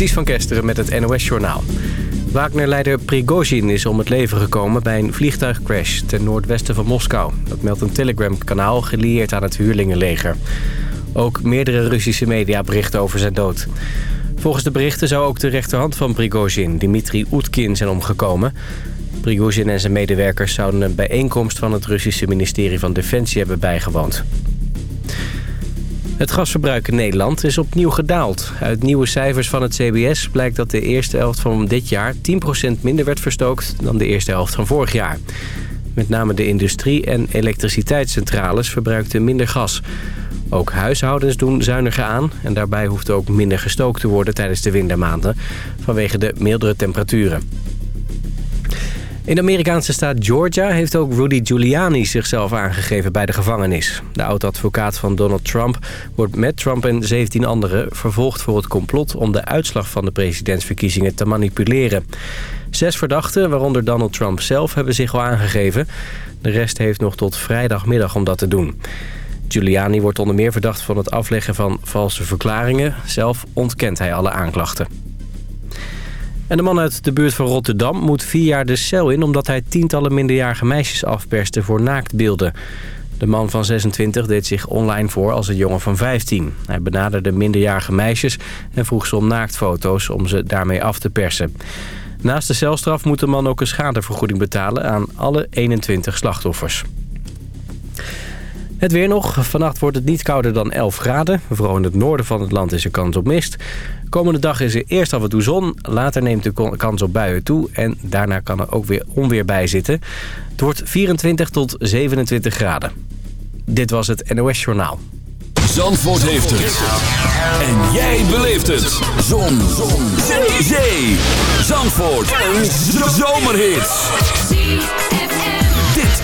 Ties van Kesteren met het NOS-journaal. Wagner-leider Prigozhin is om het leven gekomen bij een vliegtuigcrash ten noordwesten van Moskou. Dat meldt een Telegram-kanaal gelieerd aan het huurlingenleger. Ook meerdere Russische media berichten over zijn dood. Volgens de berichten zou ook de rechterhand van Prigozhin, Dmitri Utkin, zijn omgekomen. Prigozhin en zijn medewerkers zouden een bijeenkomst van het Russische ministerie van Defensie hebben bijgewoond. Het gasverbruik in Nederland is opnieuw gedaald. Uit nieuwe cijfers van het CBS blijkt dat de eerste helft van dit jaar 10% minder werd verstookt dan de eerste helft van vorig jaar. Met name de industrie en elektriciteitscentrales verbruikten minder gas. Ook huishoudens doen zuiniger aan en daarbij hoeft ook minder gestookt te worden tijdens de wintermaanden vanwege de mildere temperaturen. In de Amerikaanse staat Georgia heeft ook Rudy Giuliani zichzelf aangegeven bij de gevangenis. De oud-advocaat van Donald Trump wordt met Trump en 17 anderen vervolgd voor het complot om de uitslag van de presidentsverkiezingen te manipuleren. Zes verdachten, waaronder Donald Trump zelf, hebben zich al aangegeven. De rest heeft nog tot vrijdagmiddag om dat te doen. Giuliani wordt onder meer verdacht van het afleggen van valse verklaringen. Zelf ontkent hij alle aanklachten. En de man uit de buurt van Rotterdam moet vier jaar de cel in... omdat hij tientallen minderjarige meisjes afperste voor naaktbeelden. De man van 26 deed zich online voor als een jongen van 15. Hij benaderde minderjarige meisjes en vroeg ze om naaktfoto's... om ze daarmee af te persen. Naast de celstraf moet de man ook een schadevergoeding betalen... aan alle 21 slachtoffers. Het weer nog. Vannacht wordt het niet kouder dan 11 graden. Vooral in het noorden van het land is er kans op mist. Komende dag is er eerst af en toe zon. Later neemt de kans op buien toe. En daarna kan er ook weer onweer bij zitten. Het wordt 24 tot 27 graden. Dit was het NOS Journaal. Zandvoort heeft het. En jij beleeft het. Zon. zon. Zee. Zee. Zandvoort. Een zomerhit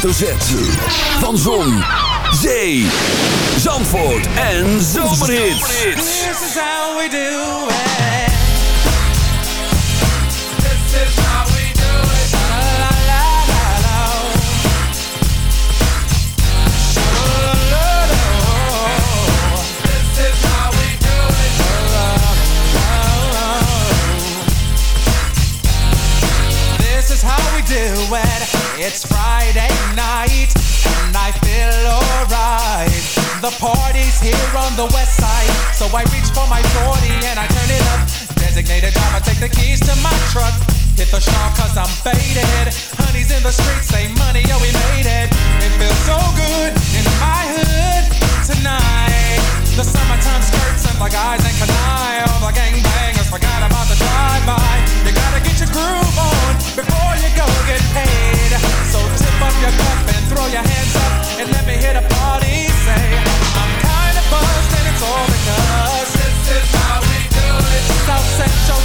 Hoofdletter Z. Van Zon, Zee, Zandvoort en Zomerhits. This is how we do it. It's Friday night and I feel alright. The party's here on the west side, so I reach for my 40 and I turn it up. Designated driver, take the keys to my truck. Hit the shop cause I'm faded. Honey's in the streets, say money, yo, we made it. It feels so good in my hood tonight. The summertime skirts and the guys ain't canine. All the gangbangers forgot about the drive-by. Gotta get your groove on before you go get paid. So tip up your cup and throw your hands up and let me hear the party say, I'm kinda buzzed and it's all because this is how we do it. South Central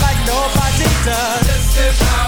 like nobody does. This is how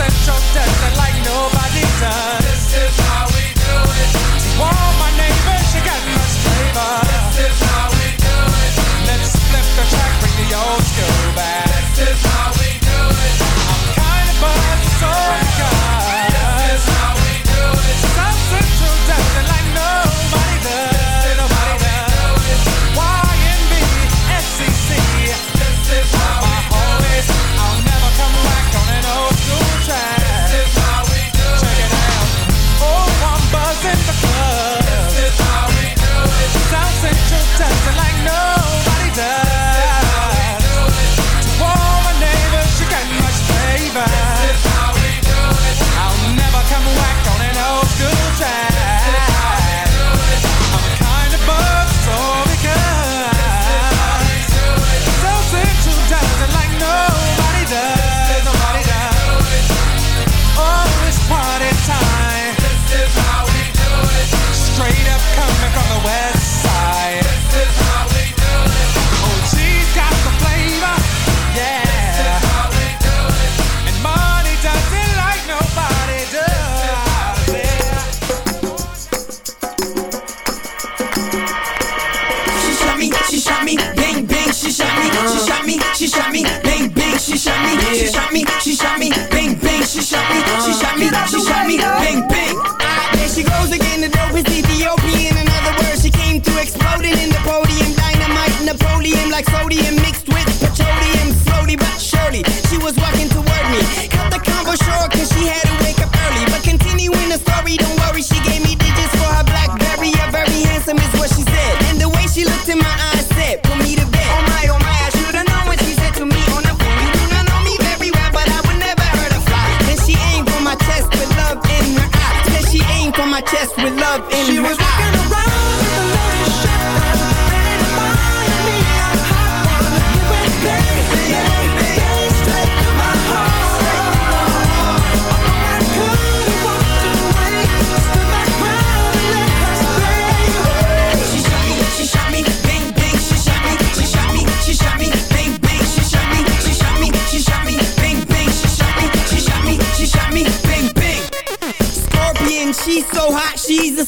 Central like nobody does. She shot me, she shot me, bang bang, she shot me, she shot me, she shot me, bang bang. Ah, there she goes again, the dopest Ethiopian. In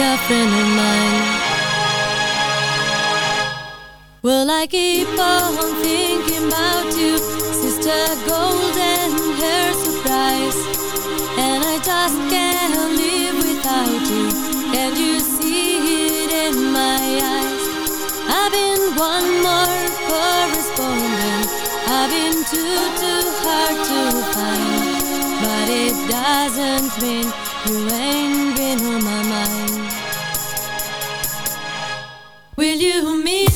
a friend of mine? Will I keep on thinking about you, Sister Golden, Hair surprise? And I just can't live without you, and you see it in my eyes. I've been one more correspondent, I've been too, too hard to find, but it doesn't mean you ain't been on my mind. Will you meet?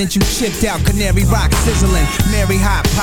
Presidential chipped out, Canary Rock sizzling. Mary Hot,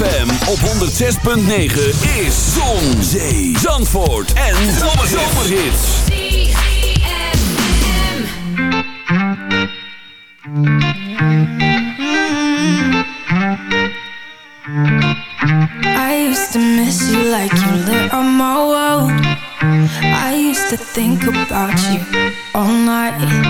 ZFM op 106.9 is Zon, Zee, Zandvoort en Zomerhits. I used to miss you like you lit up my world. I used to think about you all night.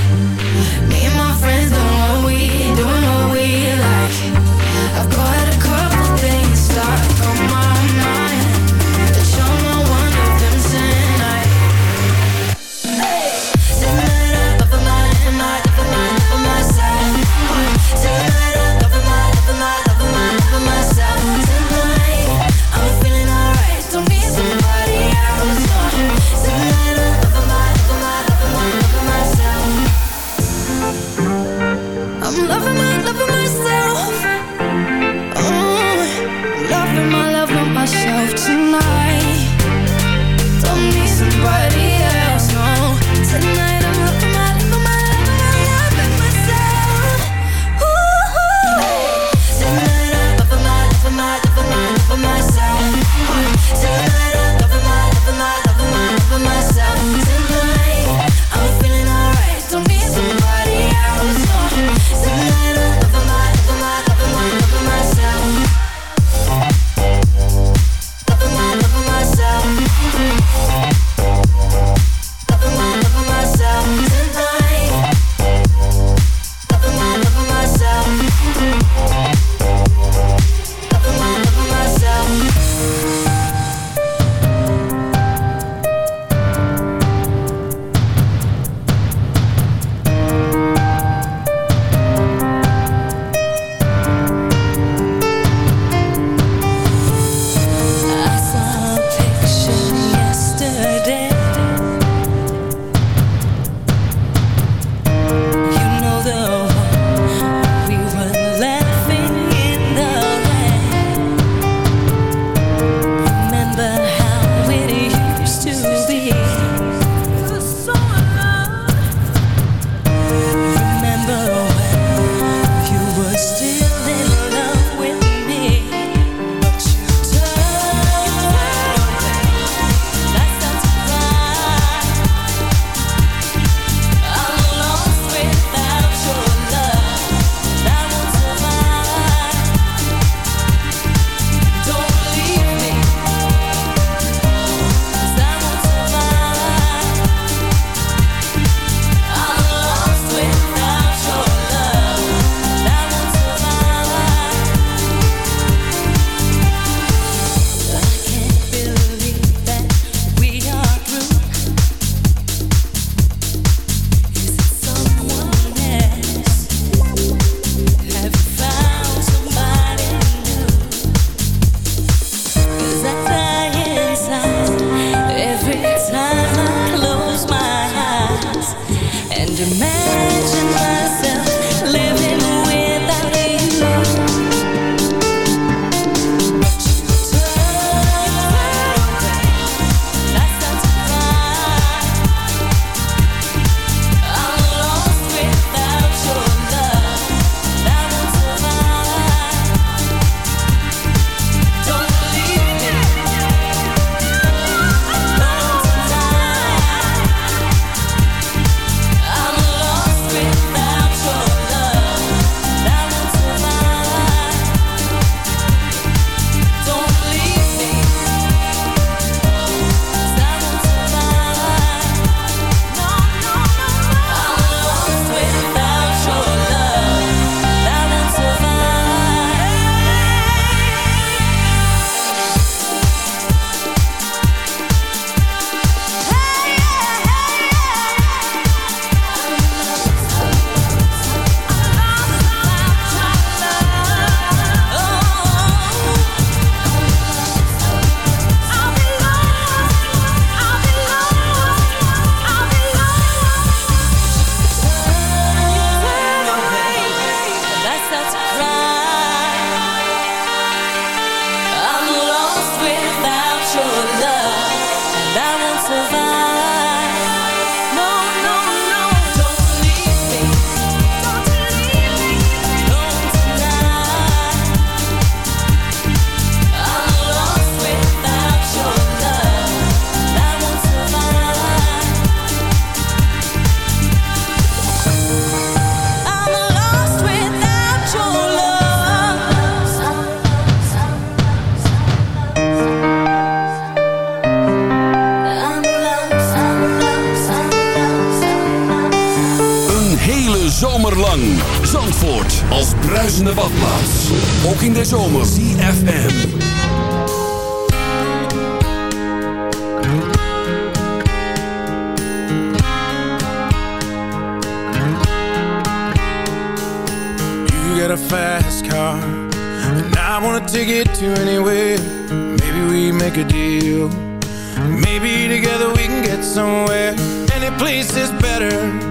Imagine myself lang. Zandvoort als bruisende badplaats. Ook in de zomer. ZFM. You got a fast car, and I wanna take it to anywhere. Maybe we make a deal. Maybe together we can get somewhere. Any place is better.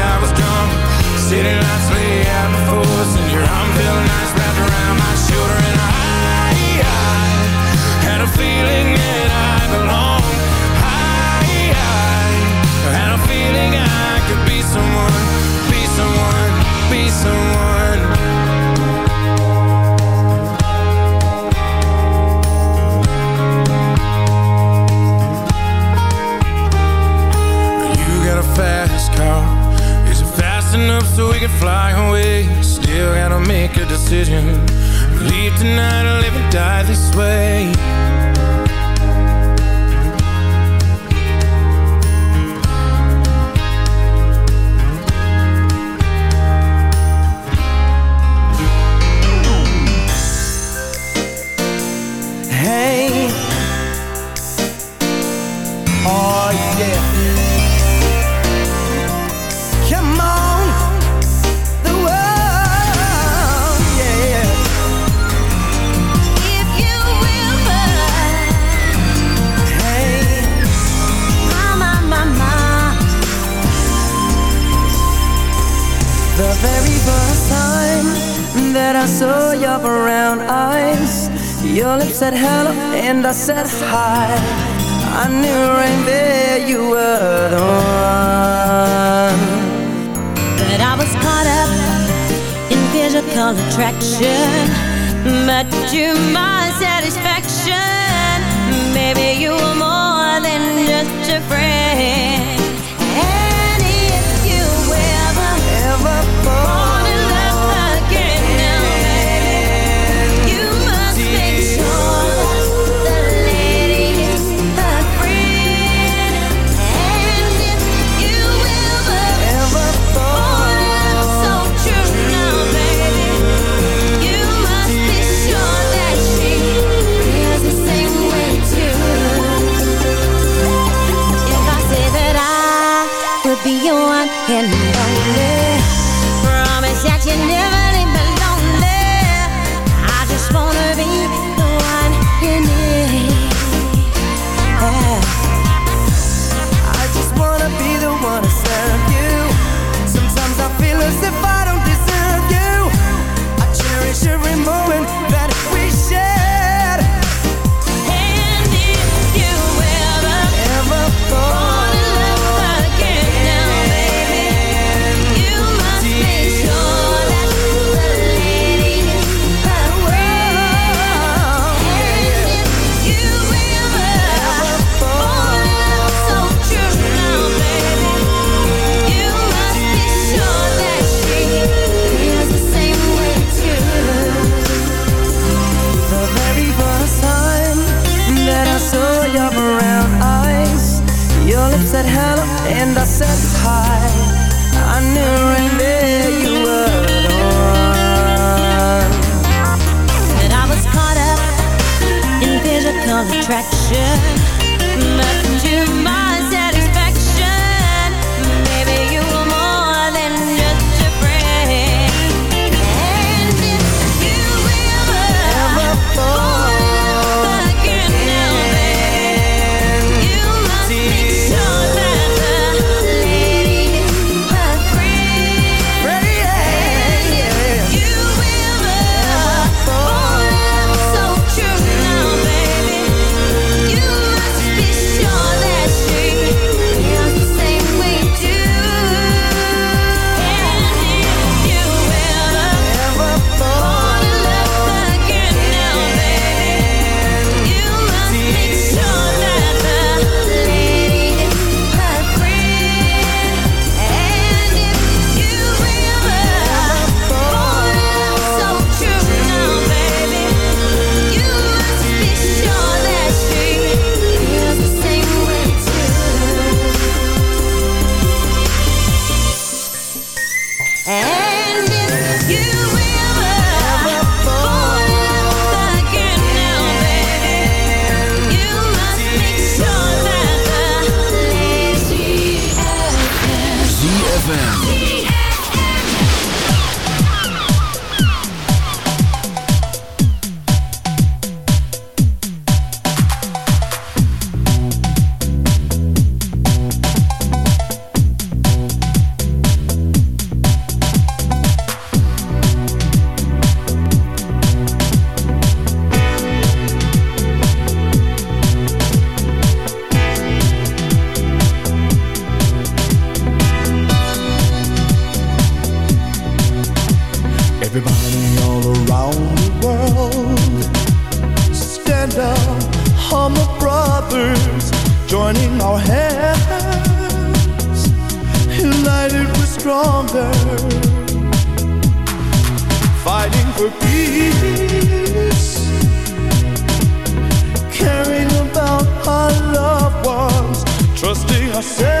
City lights lay out before yourself yourself